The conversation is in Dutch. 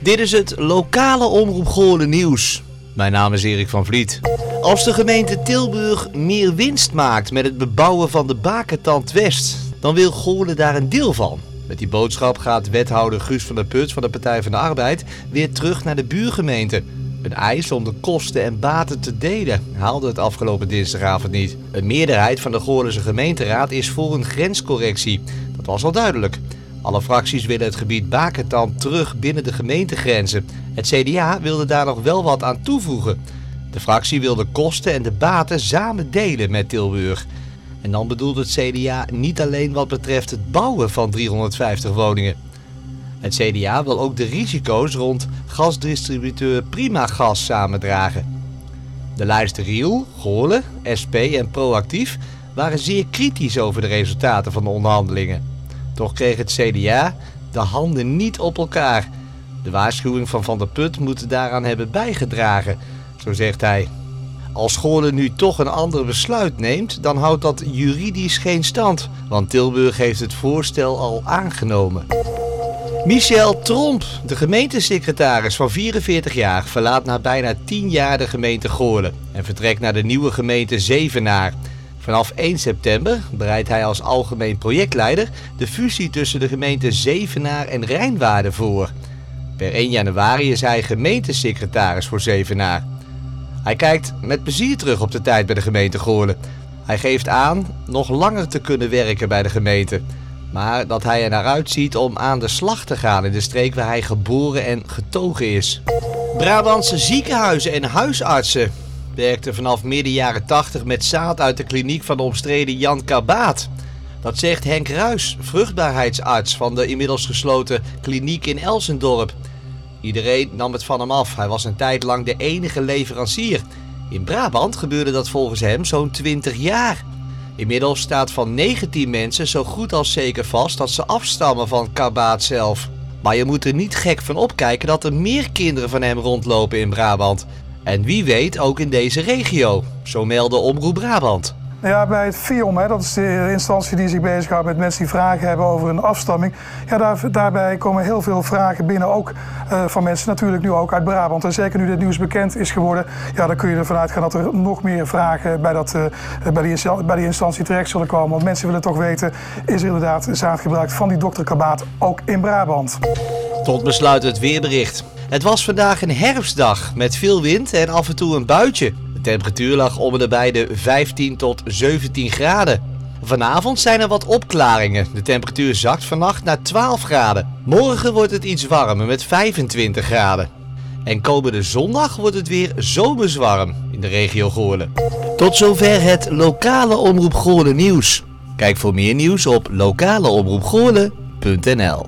Dit is het lokale Omroep Goorlen nieuws. Mijn naam is Erik van Vliet. Als de gemeente Tilburg meer winst maakt met het bebouwen van de Bakentand West, dan wil Goorlen daar een deel van. Met die boodschap gaat wethouder Guus van der Put van de Partij van de Arbeid weer terug naar de buurgemeente. Een eis om de kosten en baten te delen haalde het afgelopen dinsdagavond niet. Een meerderheid van de Goorlense gemeenteraad is voor een grenscorrectie. Dat was al duidelijk. Alle fracties willen het gebied Bakentand terug binnen de gemeentegrenzen. Het CDA wilde daar nog wel wat aan toevoegen. De fractie wil de kosten en de baten samen delen met Tilburg. En dan bedoelt het CDA niet alleen wat betreft het bouwen van 350 woningen. Het CDA wil ook de risico's rond gasdistributeur Primagas samendragen. De lijsten Riel, Goorlen, SP en Proactief waren zeer kritisch over de resultaten van de onderhandelingen. Toch kreeg het CDA de handen niet op elkaar. De waarschuwing van Van der Put moet daaraan hebben bijgedragen, zo zegt hij. Als Goorlen nu toch een ander besluit neemt, dan houdt dat juridisch geen stand, want Tilburg heeft het voorstel al aangenomen. Michel Tromp, de gemeentesecretaris van 44 jaar, verlaat na bijna 10 jaar de gemeente Goorlen en vertrekt naar de nieuwe gemeente Zevenaar. Vanaf 1 september bereidt hij als algemeen projectleider de fusie tussen de gemeenten Zevenaar en Rijnwaarden voor. Per 1 januari is hij gemeentesecretaris voor Zevenaar. Hij kijkt met plezier terug op de tijd bij de gemeente Goorlen. Hij geeft aan nog langer te kunnen werken bij de gemeente. Maar dat hij er naar uitziet om aan de slag te gaan in de streek waar hij geboren en getogen is. Brabantse ziekenhuizen en huisartsen werkten vanaf midden jaren 80 met zaad uit de kliniek van de omstreden Jan Kabaat. Dat zegt Henk Ruis, vruchtbaarheidsarts van de inmiddels gesloten kliniek in Elsendorp. Iedereen nam het van hem af. Hij was een tijd lang de enige leverancier. In Brabant gebeurde dat volgens hem zo'n 20 jaar. Inmiddels staat van 19 mensen zo goed als zeker vast dat ze afstammen van Kabaat zelf. Maar je moet er niet gek van opkijken dat er meer kinderen van hem rondlopen in Brabant. En wie weet ook in deze regio, zo meldde Omroep Brabant. Ja, bij het FIOM, hè, dat is de instantie die zich bezighoudt met mensen die vragen hebben over een afstamming. Ja, daar, daarbij komen heel veel vragen binnen, ook uh, van mensen natuurlijk nu ook uit Brabant. En zeker nu dit nieuws bekend is geworden, ja, dan kun je ervan uitgaan dat er nog meer vragen bij, dat, uh, bij, die, bij die instantie terecht zullen komen. Want mensen willen toch weten, is er inderdaad zaad gebruikt van die dokter Kabaat ook in Brabant? Tot besluit het weerbericht. Het was vandaag een herfstdag met veel wind en af en toe een buitje. De temperatuur lag om en bij de 15 tot 17 graden. Vanavond zijn er wat opklaringen. De temperatuur zakt vannacht naar 12 graden. Morgen wordt het iets warmer met 25 graden. En komende zondag wordt het weer zomerswarm in de regio Goorlen. Tot zover het lokale Omroep Goorlen nieuws. Kijk voor meer nieuws op lokaleomroepgoorlen.nl